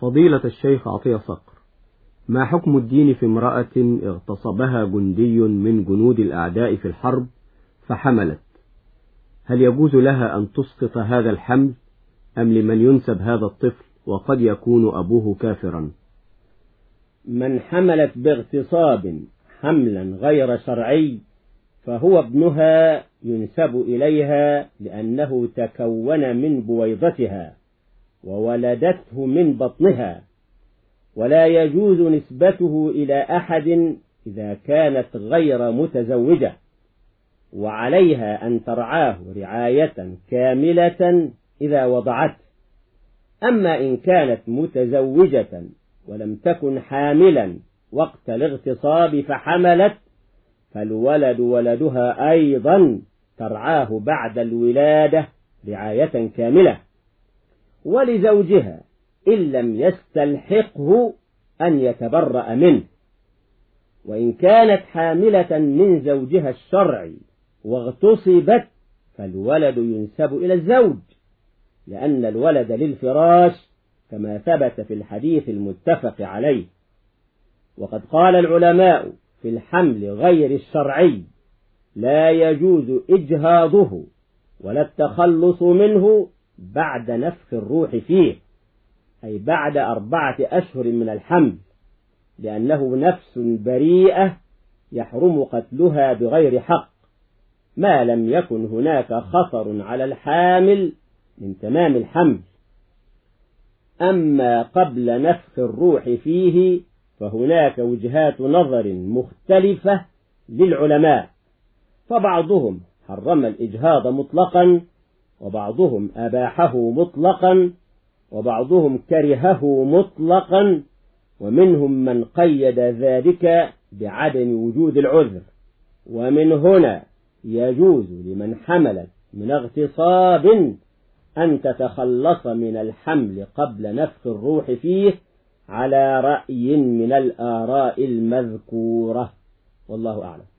فضيلة الشيخ عطية صقر ما حكم الدين في امرأة اغتصبها جندي من جنود الأعداء في الحرب فحملت؟ هل يجوز لها أن تسقط هذا الحمل أم لمن ينسب هذا الطفل وقد يكون أبوه كافرا؟ من حملت باغتصاب حملا غير شرعي فهو ابنها ينسب إليها لأنه تكون من بويضتها. وولدته من بطنها ولا يجوز نسبته إلى أحد إذا كانت غير متزوجة وعليها أن ترعاه رعاية كاملة إذا وضعته أما إن كانت متزوجة ولم تكن حاملا وقت الاغتصاب فحملت فالولد ولدها أيضا ترعاه بعد الولادة رعاية كاملة. ولزوجها إن لم يستلحقه أن يتبرأ منه. وإن كانت حاملة من زوجها الشرعي واغتصبت فالولد ينسب إلى الزوج لأن الولد للفراش كما ثبت في الحديث المتفق عليه. وقد قال العلماء في الحمل غير الشرعي لا يجوز إجهاضه ولا التخلص منه بعد نفخ الروح فيه أي بعد أربعة أشهر من الحمل لأنه نفس بريئة يحرم قتلها بغير حق. ما لم يكن هناك خطر على الحامل من تمام الحمل. أما قبل نفخ الروح فيه فهناك وجهات نظر مختلفة للعلماء فبعضهم حرم الإجهاض مطلقا وبعضهم أباحه مطلقا وبعضهم كرهه مطلقا ومنهم من قيد ذلك بعدم وجود العذر. ومن هنا يجوز لمن حملت من اغتصاب أن تتخلص من الحمل قبل نفخ الروح فيه على رأي من الآراء المذكورة. والله أعلم.